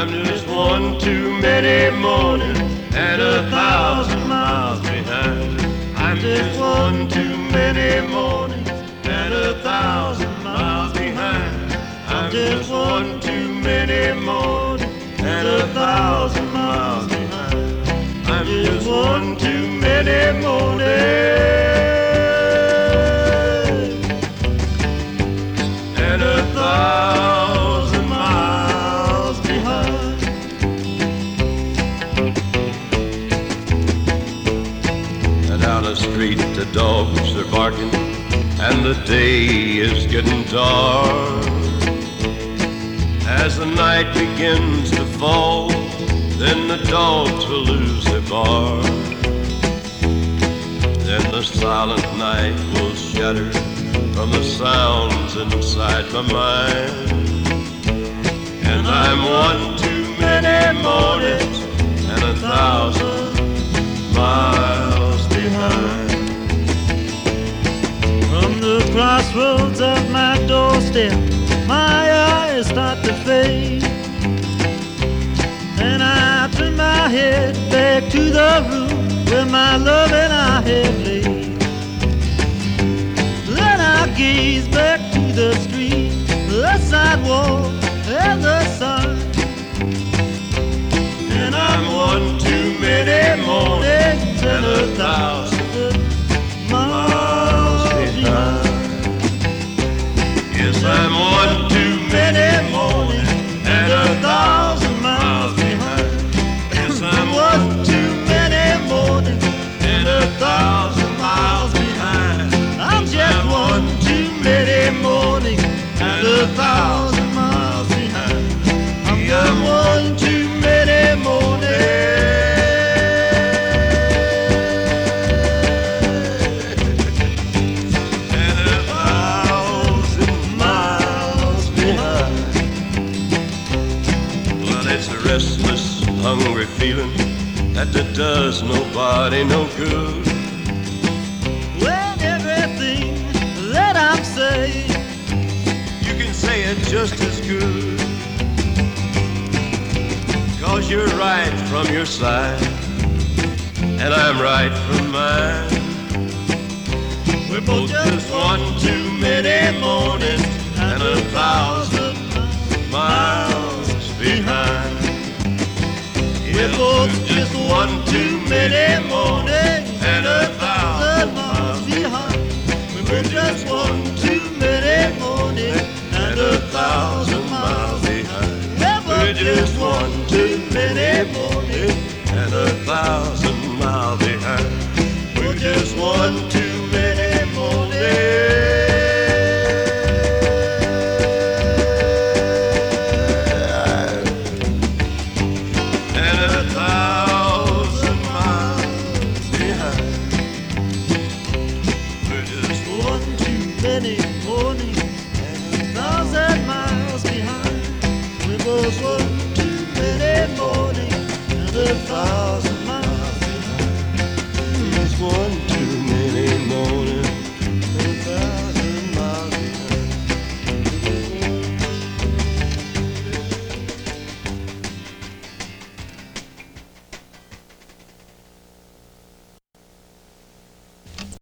I'm just one too many mornings and a thousand miles behind. I'm just one too many mornings and a thousand miles behind. I'm just one too many mornings and a thousand miles behind. I'm just one too many mornings. Down the street the dogs are barking and the day is getting dark. As the night begins to fall, then the dogs will lose their bark. Then the silent night will shatter from the sounds inside my mind. Crossroads of my doorstep, my eyes start to fade. And I turn my head back to the room where my love and I have laid. Then I gaze back to the street, the sidewalk, and a thousand miles behind. I'm one too many mornings and a thousand miles behind. Well, it's a restless, hungry feeling that does nobody no good. You're right from your side, and I'm right from mine. We're both just one too many mornings and a thousand miles behind. We're both just one too many mornings Just one too many mornings and a thousand miles behind. We're just one too many mornings and a thousand Both one too many mornings and a thousand